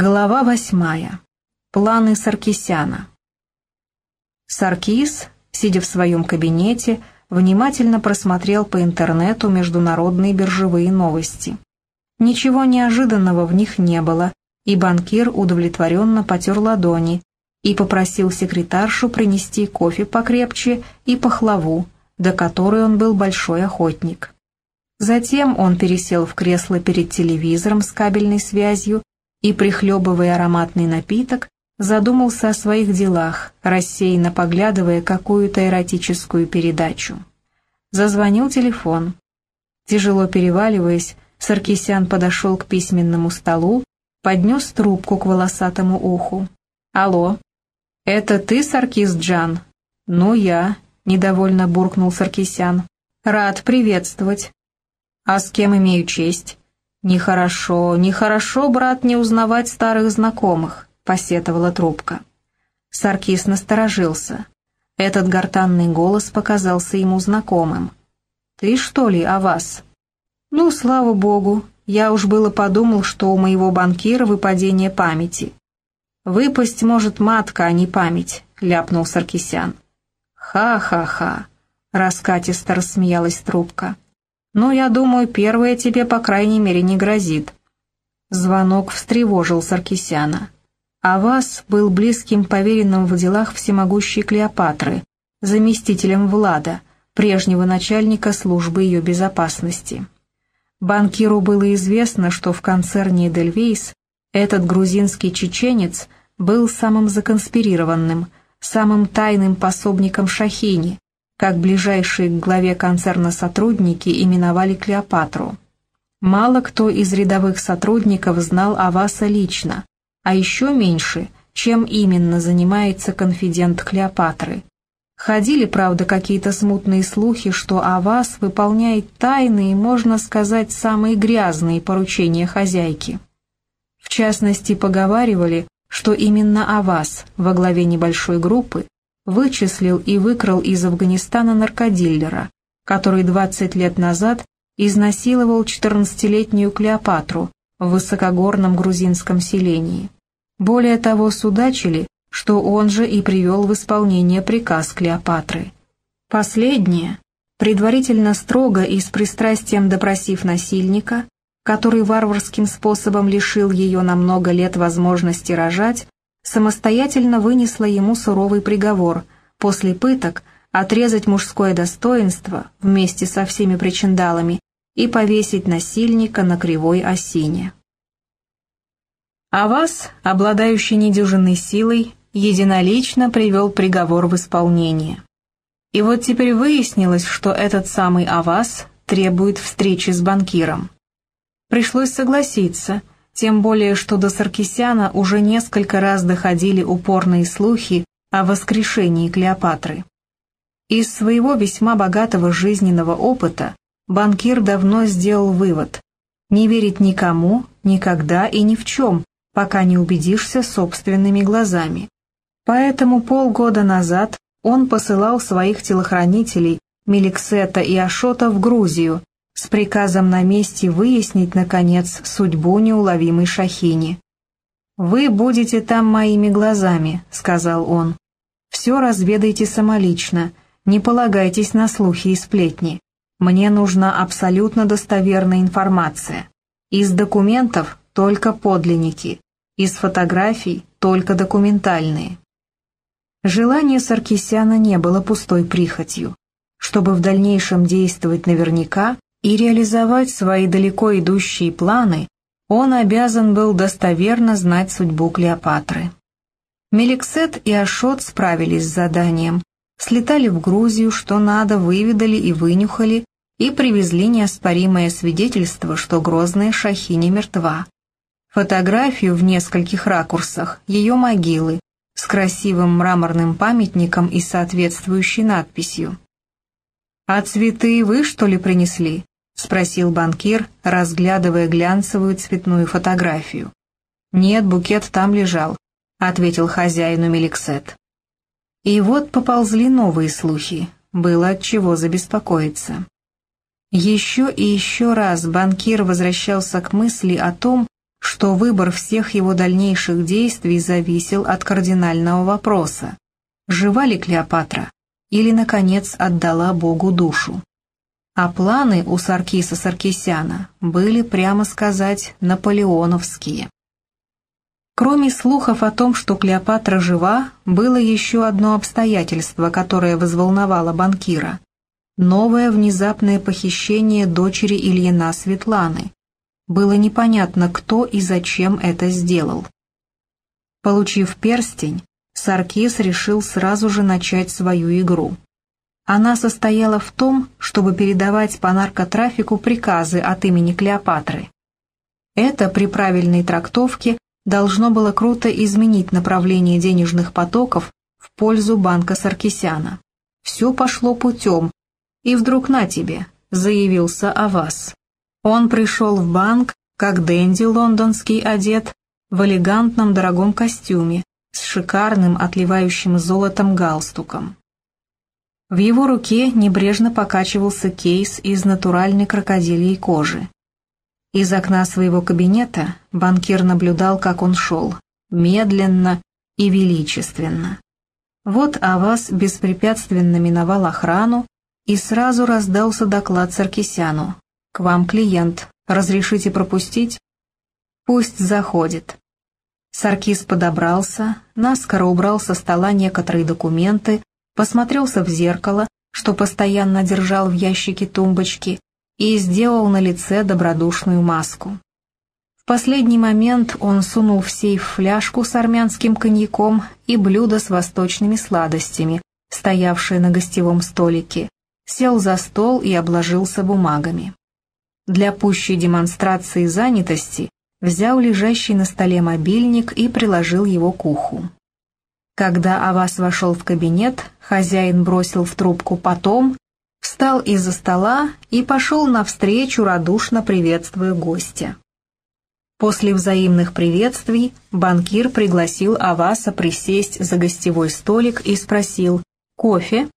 Глава восьмая. Планы Саркисяна. Саркис, сидя в своем кабинете, внимательно просмотрел по интернету международные биржевые новости. Ничего неожиданного в них не было, и банкир удовлетворенно потер ладони и попросил секретаршу принести кофе покрепче и пахлаву, до которой он был большой охотник. Затем он пересел в кресло перед телевизором с кабельной связью и, прихлебывая ароматный напиток, задумался о своих делах, рассеянно поглядывая какую-то эротическую передачу. Зазвонил телефон. Тяжело переваливаясь, Саркисян подошел к письменному столу, поднес трубку к волосатому уху. «Алло, это ты, Саркис Джан?» «Ну, я», — недовольно буркнул Саркисян. «Рад приветствовать». «А с кем имею честь?» «Нехорошо, нехорошо, брат, не узнавать старых знакомых», — посетовала трубка. Саркис насторожился. Этот гортанный голос показался ему знакомым. «Ты что ли о вас?» «Ну, слава богу, я уж было подумал, что у моего банкира выпадение памяти». «Выпасть может матка, а не память», — ляпнул Саркисян. «Ха-ха-ха», — раскатисто рассмеялась трубка. «Ну, я думаю, первое тебе, по крайней мере, не грозит». Звонок встревожил Саркисяна. Авас был близким поверенным в делах всемогущей Клеопатры, заместителем Влада, прежнего начальника службы ее безопасности. Банкиру было известно, что в концерне «Эдельвейс» этот грузинский чеченец был самым законспирированным, самым тайным пособником Шахини, как ближайшие к главе концерна сотрудники именовали Клеопатру. Мало кто из рядовых сотрудников знал Аваса лично, а еще меньше, чем именно занимается конфидент Клеопатры. Ходили, правда, какие-то смутные слухи, что Авас выполняет тайные, можно сказать, самые грязные поручения хозяйки. В частности, поговаривали, что именно Авас во главе небольшой группы вычислил и выкрал из Афганистана наркодиллера, который 20 лет назад изнасиловал 14-летнюю Клеопатру в высокогорном грузинском селении. Более того, судачили, что он же и привел в исполнение приказ Клеопатры. Последнее, предварительно строго и с пристрастием допросив насильника, который варварским способом лишил ее на много лет возможности рожать, самостоятельно вынесла ему суровый приговор после пыток отрезать мужское достоинство вместе со всеми причиндалами и повесить насильника на кривой осине. А вас, обладающий недюжинной силой, единолично привел приговор в исполнение. И вот теперь выяснилось, что этот самый Авас требует встречи с банкиром. Пришлось согласиться – тем более что до Саркисяна уже несколько раз доходили упорные слухи о воскрешении Клеопатры. Из своего весьма богатого жизненного опыта банкир давно сделал вывод – не верить никому, никогда и ни в чем, пока не убедишься собственными глазами. Поэтому полгода назад он посылал своих телохранителей Меликсета и Ашота в Грузию, с приказом на месте выяснить, наконец, судьбу неуловимой Шахини. «Вы будете там моими глазами», — сказал он. «Все разведайте самолично, не полагайтесь на слухи и сплетни. Мне нужна абсолютно достоверная информация. Из документов только подлинники, из фотографий только документальные». Желание Саркисяна не было пустой прихотью. Чтобы в дальнейшем действовать наверняка, и реализовать свои далеко идущие планы, он обязан был достоверно знать судьбу Клеопатры. Меликсет и Ашот справились с заданием, слетали в Грузию, что надо, выведали и вынюхали, и привезли неоспоримое свидетельство, что грозная Шахини мертва. Фотографию в нескольких ракурсах ее могилы с красивым мраморным памятником и соответствующей надписью. «А цветы вы, что ли, принесли?» — спросил банкир, разглядывая глянцевую цветную фотографию. «Нет, букет там лежал», — ответил хозяину Меликсет. И вот поползли новые слухи, было от чего забеспокоиться. Еще и еще раз банкир возвращался к мысли о том, что выбор всех его дальнейших действий зависел от кардинального вопроса жива ли Клеопатра или, наконец, отдала Богу душу. А планы у Саркиса Саркисяна были, прямо сказать, наполеоновские. Кроме слухов о том, что Клеопатра жива, было еще одно обстоятельство, которое возволновало банкира. Новое внезапное похищение дочери Ильина Светланы. Было непонятно, кто и зачем это сделал. Получив перстень, Саркис решил сразу же начать свою игру. Она состояла в том, чтобы передавать по наркотрафику приказы от имени Клеопатры. Это при правильной трактовке должно было круто изменить направление денежных потоков в пользу банка Саркисяна. Все пошло путем, и вдруг на тебе, заявился Авас. Он пришел в банк, как Дэнди лондонский одет, в элегантном дорогом костюме, с шикарным отливающим золотом галстуком. В его руке небрежно покачивался кейс из натуральной крокодильей кожи. Из окна своего кабинета банкир наблюдал, как он шел, медленно и величественно. Вот Авас беспрепятственно миновал охрану, и сразу раздался доклад Саркисяну. «К вам клиент. Разрешите пропустить?» «Пусть заходит». Саркис подобрался, наскоро убрал со стола некоторые документы, посмотрелся в зеркало, что постоянно держал в ящике тумбочки, и сделал на лице добродушную маску. В последний момент он сунул в сейф фляжку с армянским коньяком и блюдо с восточными сладостями, стоявшее на гостевом столике, сел за стол и обложился бумагами. Для пущей демонстрации занятости взял лежащий на столе мобильник и приложил его к уху. Когда Авас вошел в кабинет, хозяин бросил в трубку потом, встал из-за стола и пошел навстречу, радушно приветствуя гостя. После взаимных приветствий банкир пригласил Аваса присесть за гостевой столик и спросил «Кофе?»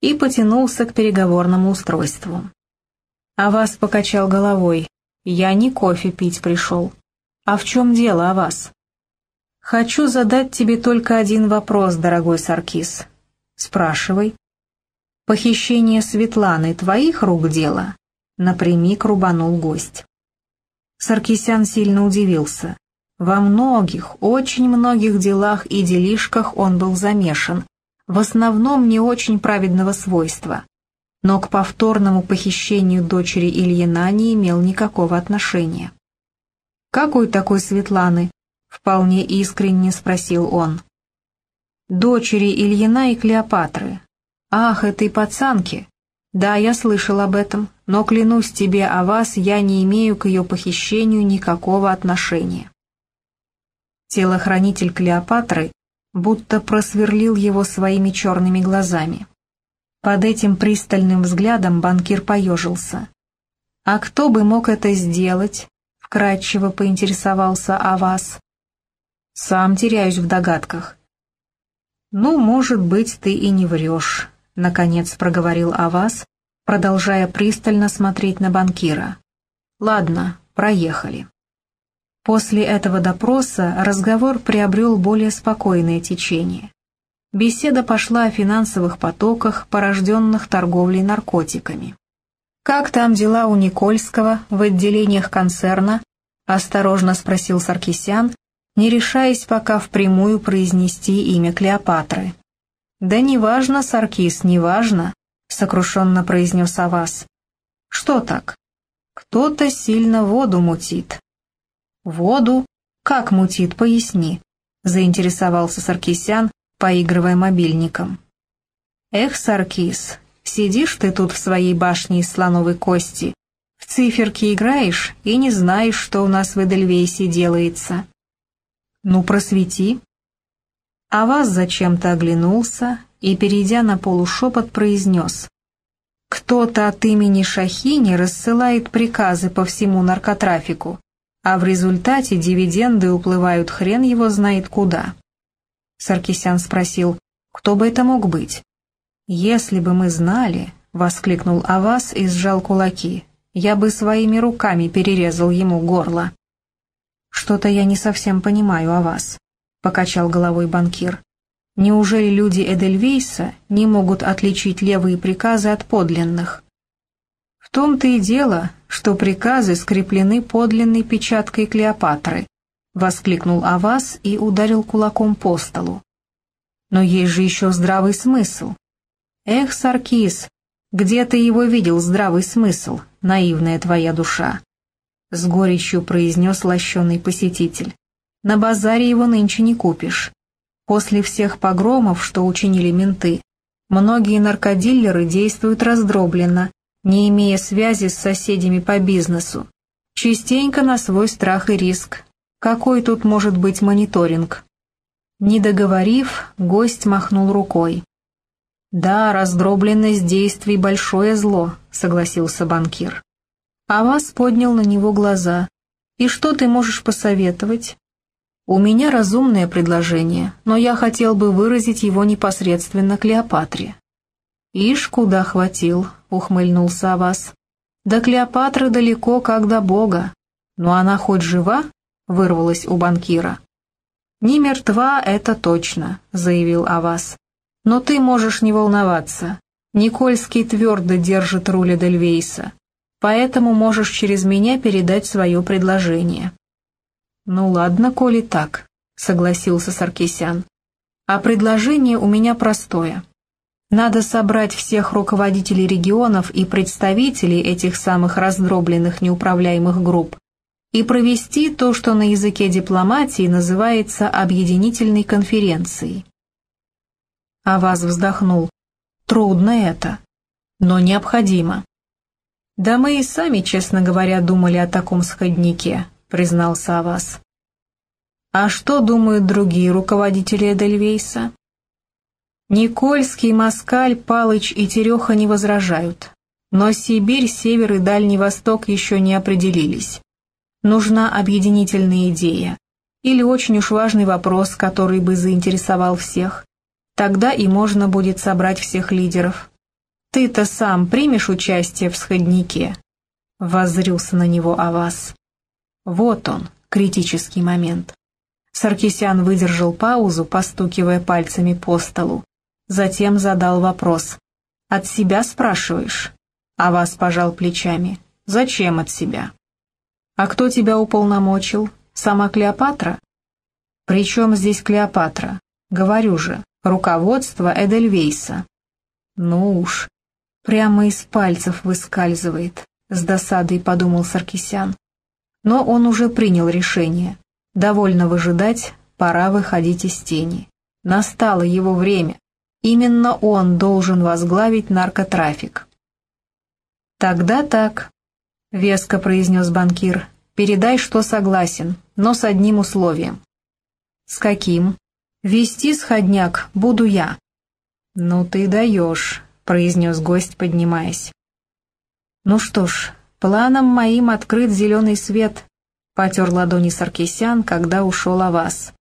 и потянулся к переговорному устройству. Авас покачал головой «Я не кофе пить пришел». «А в чем дело, о вас?» «Хочу задать тебе только один вопрос, дорогой Саркис». «Спрашивай». «Похищение Светланы твоих рук дело?» Напрямик рубанул гость. Саркисян сильно удивился. Во многих, очень многих делах и делишках он был замешан, в основном не очень праведного свойства но к повторному похищению дочери Ильина не имел никакого отношения. «Какой такой Светланы?» — вполне искренне спросил он. «Дочери Ильина и Клеопатры. Ах, этой пацанки! Да, я слышал об этом, но клянусь тебе о вас, я не имею к ее похищению никакого отношения». Телохранитель Клеопатры будто просверлил его своими черными глазами. Под этим пристальным взглядом банкир поежился. «А кто бы мог это сделать?» — вкратчиво поинтересовался о вас. «Сам теряюсь в догадках». «Ну, может быть, ты и не врешь», — наконец проговорил Авас, продолжая пристально смотреть на банкира. «Ладно, проехали». После этого допроса разговор приобрел более спокойное течение. Беседа пошла о финансовых потоках, порожденных торговлей наркотиками. «Как там дела у Никольского в отделениях концерна?» — осторожно спросил Саркисян, не решаясь пока впрямую произнести имя Клеопатры. «Да неважно, Саркис, неважно», — сокрушенно произнес Авас. «Что так? Кто-то сильно воду мутит». «Воду? Как мутит, поясни», — заинтересовался Саркисян, поигрывая мобильником. «Эх, Саркис, сидишь ты тут в своей башне из слоновой кости, в циферки играешь и не знаешь, что у нас в Эдельвейсе делается. Ну, просвети». А вас зачем-то оглянулся и, перейдя на полушепот, произнес. «Кто-то от имени Шахини рассылает приказы по всему наркотрафику, а в результате дивиденды уплывают хрен его знает куда». Саркисян спросил, кто бы это мог быть. «Если бы мы знали», — воскликнул Авас и сжал кулаки, «я бы своими руками перерезал ему горло». «Что-то я не совсем понимаю о вас», — покачал головой банкир. «Неужели люди Эдельвейса не могут отличить левые приказы от подлинных?» «В том-то и дело, что приказы скреплены подлинной печаткой Клеопатры», — воскликнул Авас и ударил кулаком по столу. «Но есть же еще здравый смысл». «Эх, Саркис, где ты его видел, здравый смысл, наивная твоя душа?» С горечью произнес лощеный посетитель. «На базаре его нынче не купишь. После всех погромов, что учинили менты, многие наркодиллеры действуют раздробленно, не имея связи с соседями по бизнесу. Частенько на свой страх и риск. Какой тут может быть мониторинг? Не договорив, гость махнул рукой. «Да, раздробленность действий — большое зло», — согласился банкир. А вас поднял на него глаза. «И что ты можешь посоветовать?» «У меня разумное предложение, но я хотел бы выразить его непосредственно Клеопатре». «Ишь, куда хватил», — ухмыльнулся Авас. «До Клеопатры далеко, как до Бога. Но она хоть жива?» — вырвалась у банкира. «Не мертва, это точно», — заявил Авас. «Но ты можешь не волноваться. Никольский твердо держит руль Эдельвейса, поэтому можешь через меня передать свое предложение». «Ну ладно, коли так», — согласился Саркисян. «А предложение у меня простое. Надо собрать всех руководителей регионов и представителей этих самых раздробленных неуправляемых групп и провести то, что на языке дипломатии называется объединительной конференцией. Аваз вздохнул. Трудно это, но необходимо. Да мы и сами, честно говоря, думали о таком сходнике, признался Аваз. А что думают другие руководители Эдельвейса? Никольский, Москаль, Палыч и Тереха не возражают. Но Сибирь, Север и Дальний Восток еще не определились. Нужна объединительная идея. Или очень уж важный вопрос, который бы заинтересовал всех. Тогда и можно будет собрать всех лидеров. Ты-то сам примешь участие в сходнике? Воззрился на него Авас. Вот он, критический момент. Саркисян выдержал паузу, постукивая пальцами по столу. Затем задал вопрос. «От себя спрашиваешь?» А вас пожал плечами. «Зачем от себя?» «А кто тебя уполномочил? Сама Клеопатра?» «При чем здесь Клеопатра? Говорю же, руководство Эдельвейса». «Ну уж, прямо из пальцев выскальзывает», — с досадой подумал Саркисян. Но он уже принял решение. Довольно выжидать, пора выходить из тени. Настало его время. Именно он должен возглавить наркотрафик. «Тогда так», — веско произнес банкир. «Передай, что согласен, но с одним условием». «С каким?» «Вести сходняк буду я». «Ну ты даешь», — произнес гость, поднимаясь. «Ну что ж, планом моим открыт зеленый свет», — потер ладони Саркисян, когда ушел Авас.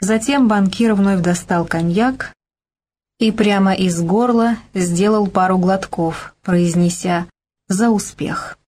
Затем банкир вновь достал коньяк, и прямо из горла сделал пару глотков, произнеся «за успех».